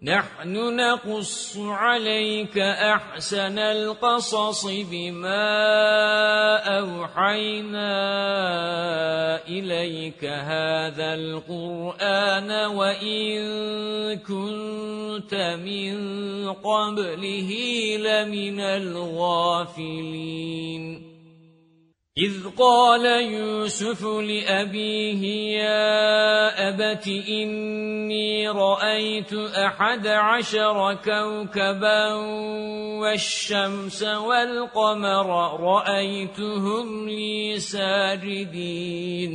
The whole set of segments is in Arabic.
نَحْنُ نَقُصُّ عَلَيْكَ أَحْسَنَ الْقَصَصِ بِمَا أَوْحَيْنَا إِلَيْكَ هَذَا الْقُرْآنَ وَإِن كُنتَ مِن قَبْلِهِ لَمِنَ الْغَافِلِينَ. إِذْ قَالَ يُوسُفُ لِأَبِيهِ يَا أَبَتِ إِنِّي رَأَيْتُ أَحَدَ عَشَرَ كَوْكَبًا وَالشَّمْسَ وَالْقَمَرَ رَأَيْتُهُمْ لِي سَاجِدِينَ.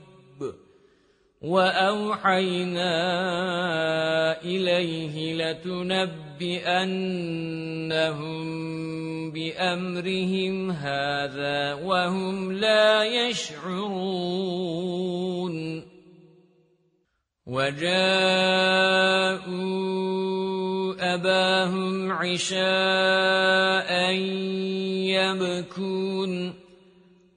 وَأَوْحَيْنَا إِلَيْهِ لَتُنَبِّئَنَّهُم بِأَمْرِهِمْ هَذَا وَهُمْ لَا يَشْعُرُونَ. وَجَاءُوا أَبَاهُمْ عِشَاءً يَبْكُونَ.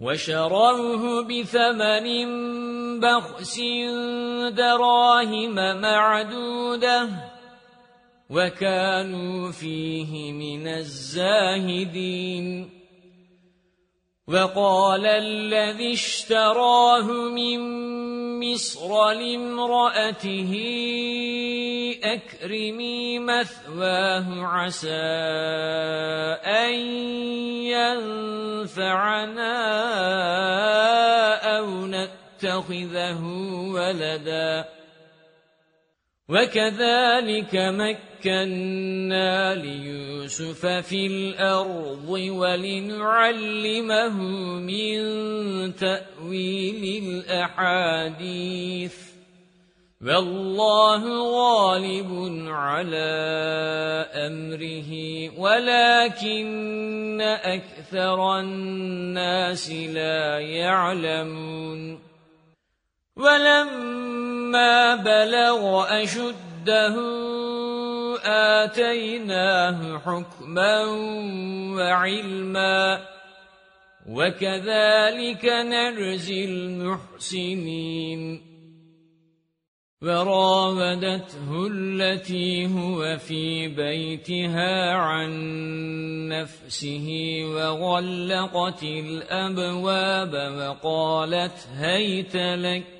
وشروه بثمن بخس دراهم معدودة وكانوا فيه من الزاهدين وقال الذي اشتراه من مصر لامرأته أكرمي مثواه عسى أن ينفعنا أو نتخذه ولداً. وَكَذَلِكَ مَكَّنَّا لِيُوسُفَ فِي الْأَرْضِ وَلِنُعَلِّمَهُ مِنْ تَأْوِيلِ الْأَحَادِيثِ. وَاللَّهُ غَالِبٌ عَلَى أَمْرِهِ وَلَكِنَّ أَكْثَرَ النَّاسِ لَا يَعْلَمُونَ. وَلَمَّا بَلَغَ أَشُدَّهُ آتَيْنَاهُ حُكْمًا وَعِلْمًا وَكَذَلِكَ نَجْزِي الْمُحْسِنِينَ. وراودته التي هو في بيتها عن نفسه وغلقت الأبواب وقالت هيت لك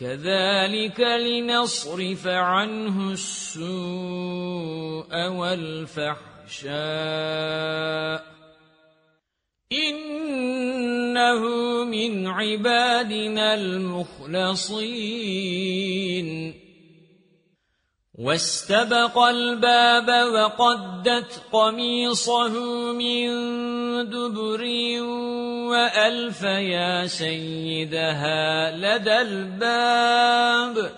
كَذَلِكَ لِنَصْرِفَ عَنْهُ السُّوءَ وَالْفَحْشَاءَ. إِنَّهُ مِنْ عِبَادِنَا الْمُخْلَصِينَ. واستبق الباب وقدت قميصه من دبر وألف يا سيدها لدى الباب.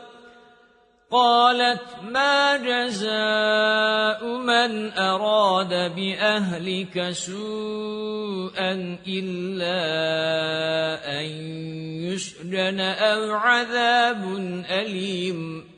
قالت ما جزاء من أراد بأهلك سوءا إلا أن يسجن أو عذاب أليم.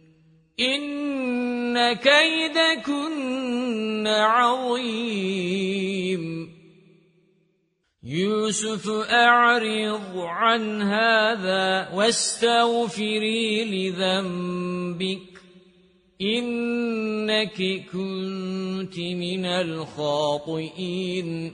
إِنَّ كَيْدَكُنَّ عَظِيمٌ. يُوسُفُ أَعْرِضْ عَنْ هَذَا وَاسْتَغْفِرِي لِذَنبِكِ إِنَّكِ كُنتِ مِنَ الْخَاطِئِينَ.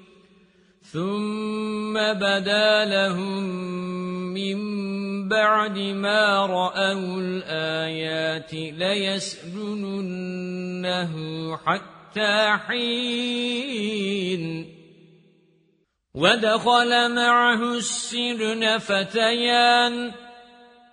ثُمَّ بَدَا لَهُم مِّن بَعْدِ مَا رَأَوُا الْآيَاتِ لَيَسْجُنُنَّهُ حَتَّىٰ حِينٍ وَدَخَلَ مَعَهُ السِّجْنَ فَتَيَانِ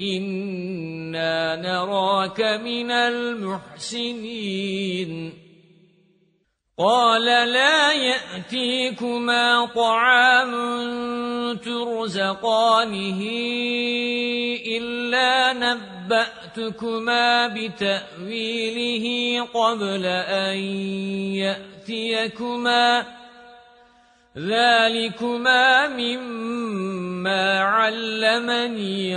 إِنَّا نَرَاكَ مِنَ الْمُحْسِنِينَ. قَالَ لَا يَأْتِيكُمَا طَعَامٌ تُرْزَقَانِهِ إِلَّا نَبَّأْتُكُمَا بِتَأْوِيلِهِ قَبْلَ أَن يَأْتِيَكُمَا. ذَلِكُمَا مِمَّا عَلَّمَنِي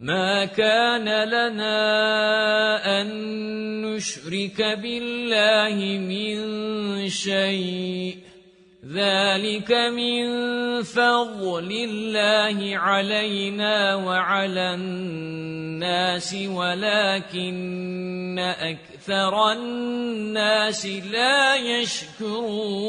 مَا كَانَ لَنَا أَن نُّشْرِكَ بِاللَّهِ مِن شَيْءٍ ذَلِكَ مِن فَضْلِ اللَّهِ عَلَيْنَا وَعَلَى النَّاسِ وَلَكِنَّ أَكْثَرَ النَّاسِ لَا يَشْكُرُونَ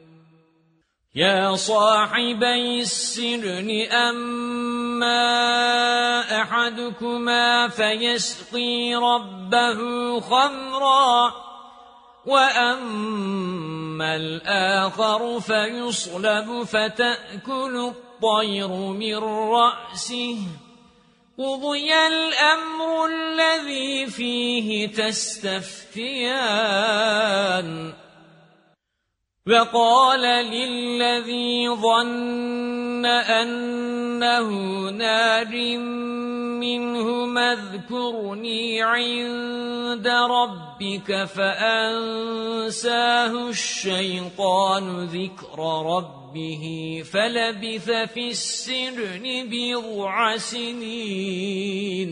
يا صاحبي السجن أما أحدكما فيسقي ربه خمرا وأما الآخر فيصلب فتأكل الطير من رأسه. قضي الأمر الذي فيه تستفتيان. وَقَالَ لِلَّذِي ظَنَّ أَنَّهُ نَاجٍ مِّنْهُمَا اذْكُرْنِي عِندَ رَبِّكَ فَأَنسَاهُ الشَّيْطَانُ ذِكْرَ رَبِّهِ فَلَبِثَ فِي السِّجْنِ بِضْعَ سِنِينَ.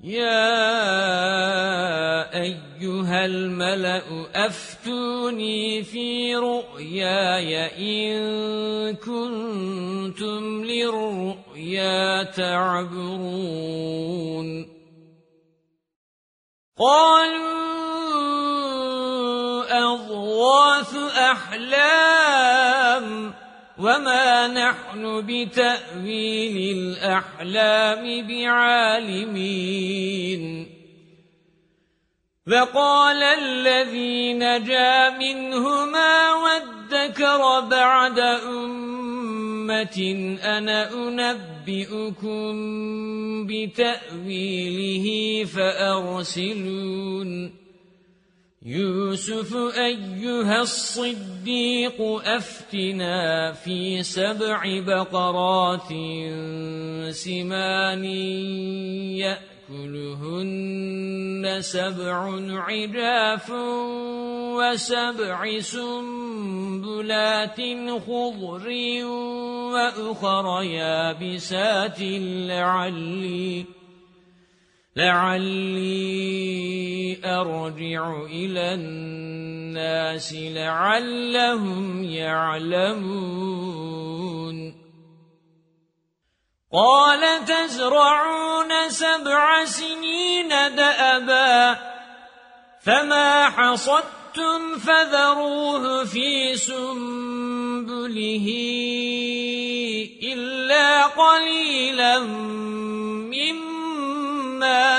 يَا أَيُّهَا الْمَلَأُ أَفْتُونِي فِي رُؤْيَايَ إِن كُنتُمْ لِلرُّؤْيَا تَعْبُرُونَ قَالُوا أَضْغَاثُ أَحْلَامٍ وَمَا نَحْنُ بِتَأْوِيلِ الْأَحْلَامِ بِعَالِمِينَ وَقَالَ الَّذِي نَجَا مِنْهُمَا وَادَّكَرَ بَعْدَ أُمَّةٍ أَنَا أُنَبِّئُكُم بِتَأْوِيلِهِ فَأَرْسِلُونِ يوسف أيها الصديق أفتنا في سبع بقرات سمان يأكلهن سبع عجاف وسبع سنبلات خضر وأخر يابسات لعلي لعلي أرجع إلى الناس لعلهم يعلمون. قال تزرعون سبع سنين دأبا فما حصدتم فذروه في سنبله إلا قليلا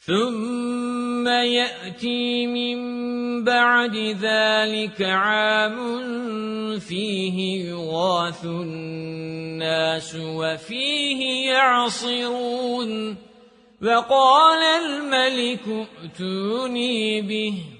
ثُمَّ يَأْتِي مِن بَعْدِ ذَلِكَ عَامٌ فِيهِ يُغَاثُ النَّاسُ وَفِيهِ يَعْصِرُونَ وَقَالَ الْمَلِكُ ائْتُونِي بِهِ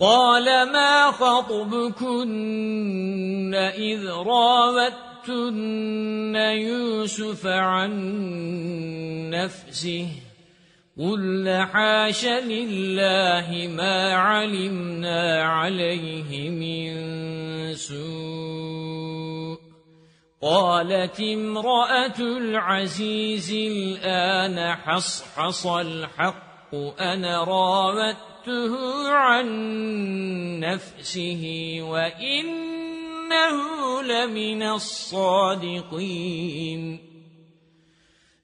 قَالَ مَا خَطْبُكُنَّ إِذْ رَاوَدتُّنَّ يُوسُفَ عَن نَّفْسِهِ قُلْنَ حَاشَ لِلَّهِ مَا عَلِمْنَا عَلَيْهِ مِن سُوءٍ قَالَتِ امْرَأَةُ الْعَزِيزِ الْآنَ حَصْحَصَ الْحَقُّ أَنَا رَاوَدتُّهُ عَن نَّفْسِهِ وَإِنَّهُ لَمِنَ الصَّادِقِينَ.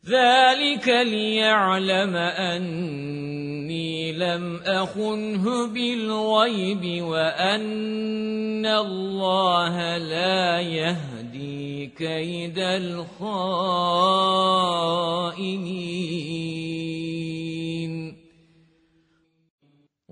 ذَلِكَ لِيَعْلَمَ أَنِّي لَمْ أَخُنْهُ بِالْغَيْبِ وَأَنَّ اللَّهَ لَا يَهْدِي كَيْدَ الْخَائِنِينَ.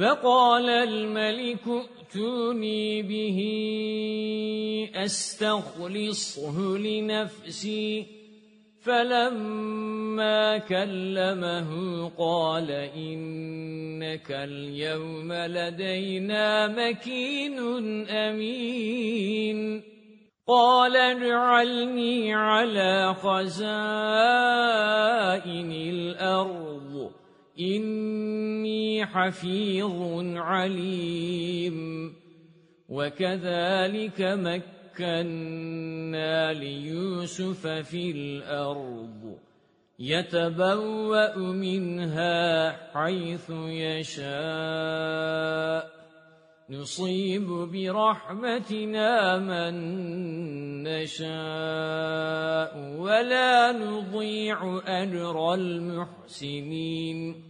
وَقَالَ الْمَلِكُ ائْتُونِي بِهِ أَسْتَخْلِصْهُ لِنَفْسِي. فَلَمَّا كَلَّمَهُ قَالَ إِنَّكَ الْيَوْمَ لَدَيْنَا مَكِينٌ أَمِينٌ. قَالَ اجْعَلْنِي عَلَى خَزَائِنِ الْأَرْضِ. إِنِّي حَفِيظٌ عَلِيمٌ. وَكَذَلِكَ مَكَّنَّا لِيُوسُفَ فِي الْأَرْضِ يَتَبَوَّأُ مِنْهَا حَيْثُ يَشَاءُ. نُصِيبُ بِرَحْمَتِنَا مَن نَّشَاءُ وَلَا نُضِيعُ أَجْرَ الْمُحْسِنِينَ.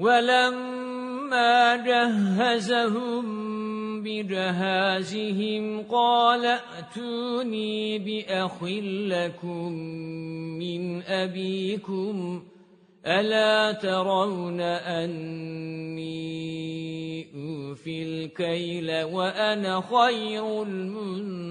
وَلَمَّا جَهَّزَهُم بِجَهَازِهِمْ قَالَ ائْتُونِي بِأَخٍ لَّكُم مِّنْ أَبِيكُمْ أَلَا تَرَوْنَ أَنِّي أُوفِي الْكَيْلَ وَأَنَا خَيْرُ الْمُنزِلِينَ؟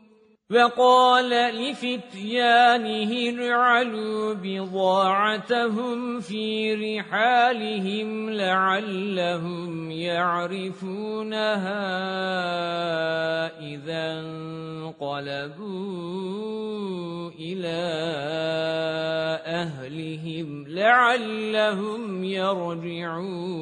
وَقَالَ لِفِتْيَانِهِ اجْعَلُوا بِضَاعَتَهُمْ فِي رِحَالِهِمْ لَعَلَّهُمْ يَعْرِفُونَهَا إِذَا انقَلَبُوا إِلَى أَهْلِهِمْ لَعَلَّهُمْ يَرْجِعُونَ.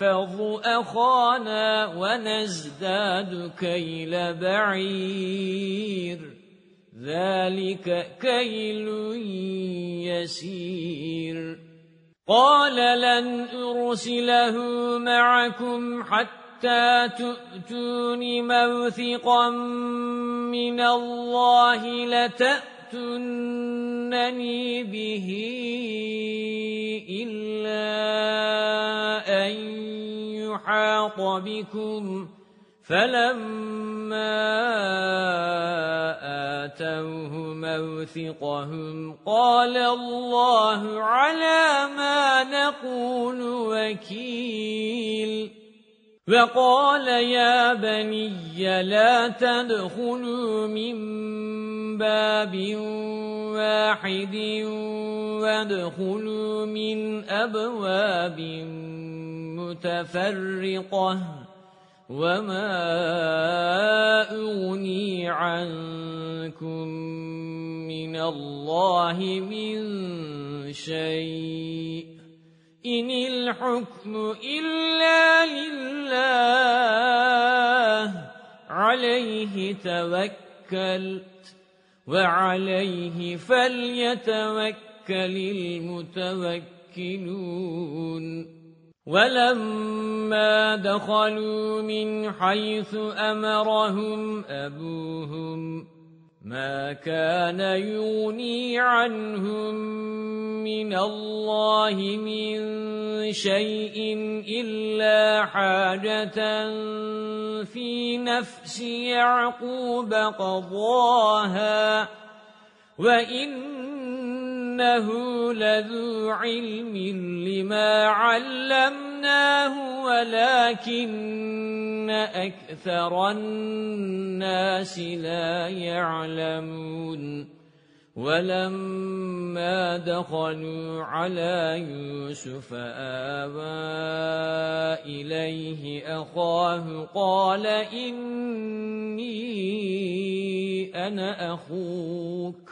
وَنَحْفَظُ أَخَانَا وَنَزْدَادُ كَيْلَ بَعِيرٍ. ذَلِكَ كَيْلٌ يَسِيرٌ. قَالَ لَنْ أُرْسِلَهُ مَعَكُمْ حَتَّى تُؤْتُونِ مَوْثِقًا مِنَ اللَّهِ لَتَأْتُونَ تَأْتُنَّنِي بِهِ إِلَّا أَن يُحَاطَ بِكُمْ فَلَمَّا آتَوْهُ مَوْثِقَهُمْ قَالَ اللَّهُ عَلَى مَا نَقُولُ وَكِيلٌ وَقَالَ يَا بَنِيَّ لَا تَدْخُلُوا مِن بَابٍ وَاحِدٍ وَادْخُلُوا مِنْ أَبْوَابٍ مُتَفَرِّقَةٍ وَمَا أُغْنِي عَنكُم مِّنَ اللَّهِ مِن شَيْءٍ إِنِ الْحُكْمُ إِلَّا لِلَّهِ. عَلَيْهِ تَوَكَّلْتُ وَعَلَيْهِ فَلْيَتَوَكَّلِ الْمُتَوَكِّلُونَ. وَلَمَّا دَخَلُوا مِنْ حَيْثُ أَمَرَهُمْ أَبُوهُمْ مَا كَانَ يُغْنِي عَنْهُمْ مِنَ اللَّهِ مِنْ شَيْءٍ إِلَّا حَاجَةً فِي نَفْسِ يَعْقُوبَ قَضَاهَا وَإِنَّهُ لَذُو عِلْمٍ لِمَا عَلَّمْنَاهُ وَلَكِنَّ أَكْثَرَ النَّاسِ لَا يَعْلَمُونَ وَلَمَّا دَخَلُوا عَلَى يُوسُفَ آوَى إِلَيْهِ أَخَاهُ قَالَ إِنِّي أَنَا أَخُوكَ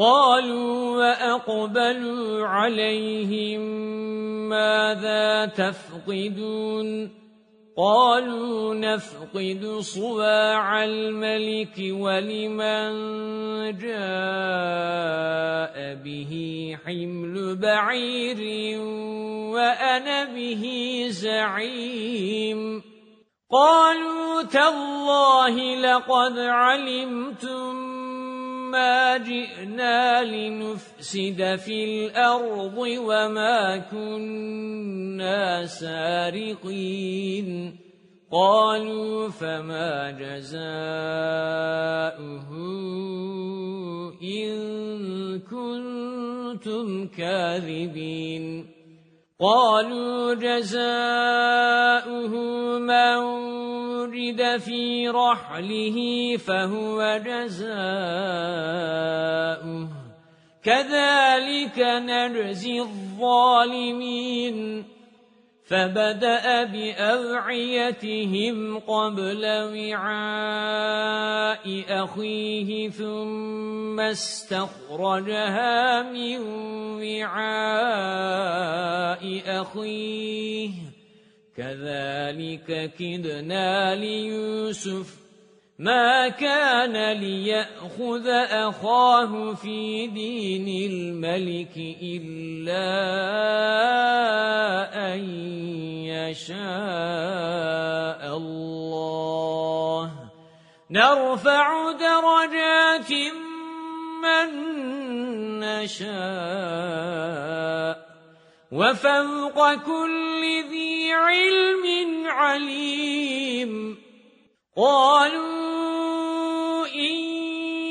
قَالُوا وَأَقْبَلُوا عَلَيْهِمْ مَاذَا تَفْقِدُونَ؟ قالوا نفقد صواع الملك ولمن جاء به حمل بعير وأنا به زعيم. قالوا تالله لقد علمتم مَا جِئْنَا لِنُفْسِدَ فِي الْأَرْضِ وَمَا كُنَّا سَارِقِينَ. قَالُوا فَمَا جَزَاؤُهُ إِن كُنتُمْ كَاذِبِينَ. قالوا جزاؤه من ورد في رحله فهو جزاؤه. كذلك نرزي الظالمين. فبدأ بأوعيتهم قبل وعاء أخيه ثم استخرجها من وعاء أخيه. كذلك كدنا ليوسف ما كان ليأخذ أخاه في دين الملك إلا أن يشاء الله نرفع درجات من نشاء وفوق كل ذي علم عليم قالوا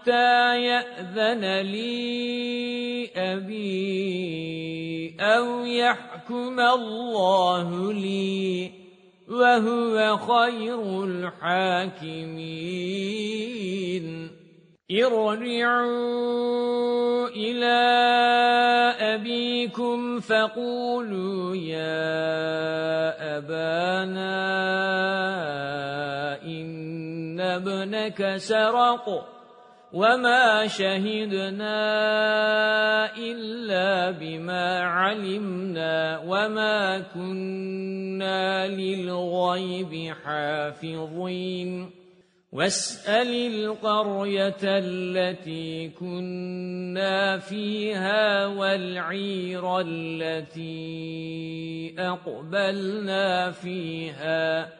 حتى يأذن لي أبي أو يحكم الله لي وهو خير الحاكمين. ارجعوا إلى أبيكم فقولوا يا أبانا إن ابنك سرق. وَمَا شَهِدْنَا إِلَّا بِمَا عَلِمْنَا وَمَا كُنَّا لِلْغَيْبِ حَافِظِينَ وَاسْأَلِ الْقَرْيَةَ الَّتِي كُنَّا فِيهَا وَالْعِيرَ الَّتِي أَقْبَلْنَا فِيهَا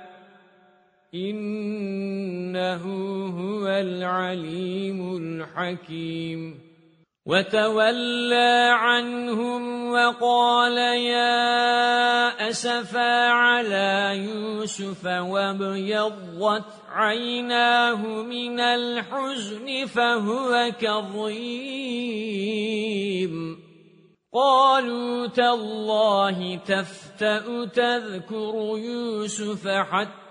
إِنَّهُ هُوَ الْعَلِيمُ الْحَكِيمُ. وَتَوَلَّى عَنْهُمْ وَقَالَ يَا أَسَفَا عَلَى يُوسُفَ وَابْيَضَّتْ عَيْنَاهُ مِنَ الْحُزْنِ فَهُوَ كَظِيمٌ. قَالُوا تَاللَّهِ تَفْتَأُ تَذْكُرُ يُوسُفَ حَتَّى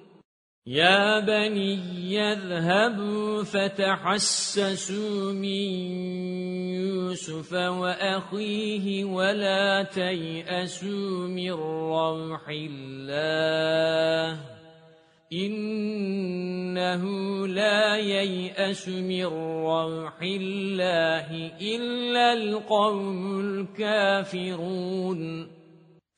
يا بني يذهبوا فتحسسوا من يوسف وأخيه ولا تيأسوا من روح الله إِنَّهُ لَا يَيْأَسُ مِنْ رَوْحِ اللَّهِ إِلَّا الْقَوْمُ الْكَافِرُونَ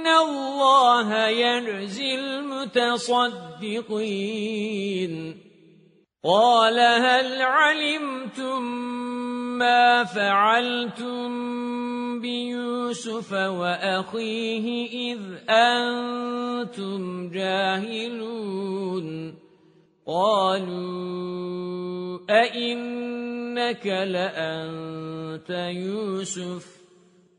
إِنَّ اللَّهَ يَجْزِي الْمُتَصَدِّقِينَ قَالَ هَلْ عَلِمْتُمْ مَا فَعَلْتُمْ بِيُوسُفَ وَأَخِيهِ إِذْ أَنْتُمْ جَاهِلُونَ قَالُوا أَإِنَّكَ لَأَنْتَ يُوسُفُ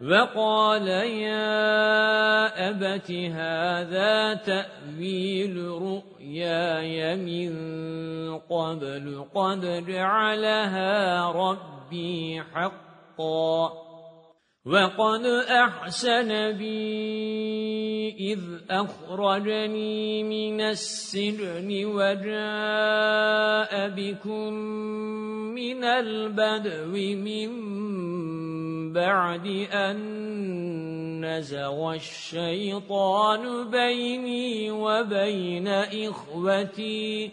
وَقَالَ يَا أَبَتِ هَذَا تَأْوِيلُ رُؤْيَايَ مِنْ قَبْلُ قَدْ جَعَلَهَا رَبِّي حَقًّا. وَقَدْ أَحْسَنَ بِي إِذْ أَخْرَجَنِي مِنَ السِّجْنِ وَجَاءَ بِكُمْ مِنَ الْبَدْوِ مِنْ بَعْدِ أَنْ نَزَغَ الشَّيْطَانُ بَيْنِي وَبَيْنَ إِخْوَتِي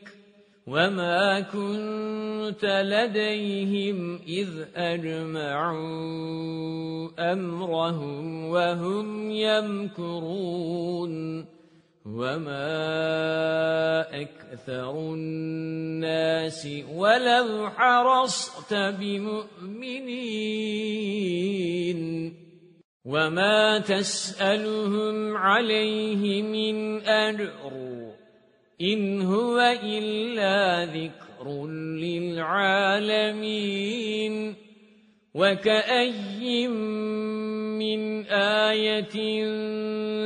وَمَا كُنْتَ لَدَيْهِمْ إِذْ أَجْمَعُوا أَمْرَهُمْ وَهُمْ يَمْكُرُونَ وَمَا أَكْثَرُ النَّاسِ وَلَوْ حَرَصْتَ بِمُؤْمِنِينَ وَمَا تَسْأَلُهُمْ عَلَيْهِ مِنْ أَجْرٍ إِنْ هُوَ إِلَّا ذِكْرٌ لِلْعَالَمِينَ. وَكَأَيٍّ مِّنْ آيَةٍ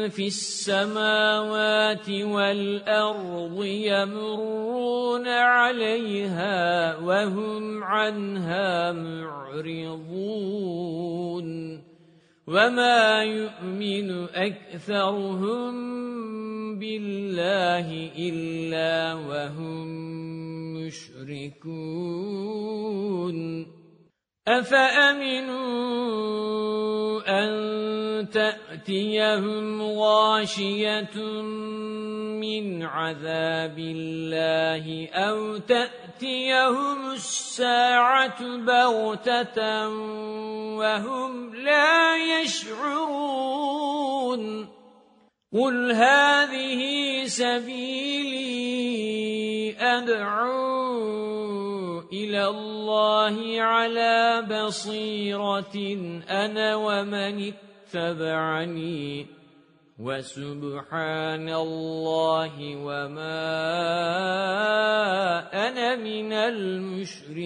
فِي السَّمَاوَاتِ وَالْأَرْضِ يَمُرُّونَ عَلَيْهَا وَهُمْ عَنْهَا مُعْرِضُونَ. وَمَا يُؤْمِنُ أَكْثَرُهُم بِاللَّهِ إِلَّا وَهُمْ مُشْرِكُونَ أَفَأَمِنُوا أَن تَأْتِيَهُمْ غَاشِيَةٌ مِّنْ عَذَابِ اللَّهِ أَوْ تَأْتِيَهُمُ السَّاعَةُ بَغْتَةً وَهُمْ لَا يَشْعُرُونَ قُلْ هَذِهِ سَبِيلِي أَدْعُو إِلَى اللَّهِ عَلَى بَصِيرَةٍ أَنَا وَمَنِ اتَّبَعَنِي وَسُبْحَانَ اللَّهِ وَمَا أَنَا مِنَ الْمُشْرِكِينَ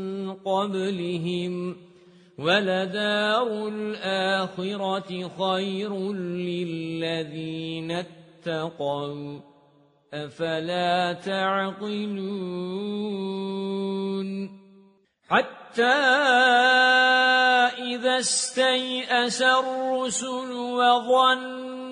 قَبْلِهِمْ وَلَدَارُ الْآخِرَةِ خَيْرٌ لِّلَّذِينَ اتَّقَوْا أَفَلَا تَعْقِلُونَ حَتَّى إِذَا اسْتَيْأَسَ الرُّسُلُ وَظَنُّوا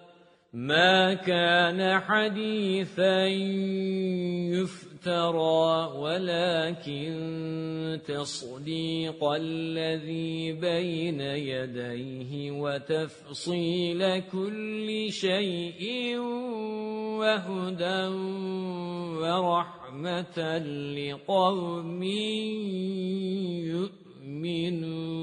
مَا كَانَ حَدِيثًا يُفْتَرَى وَلَكِنْ تَصْدِيقَ الَّذِي بَيْنَ يَدَيْهِ وَتَفْصِيلَ كُلِّ شَيْءٍ وَهُدًى وَرَحْمَةً لِقَوْمٍ يؤمنون.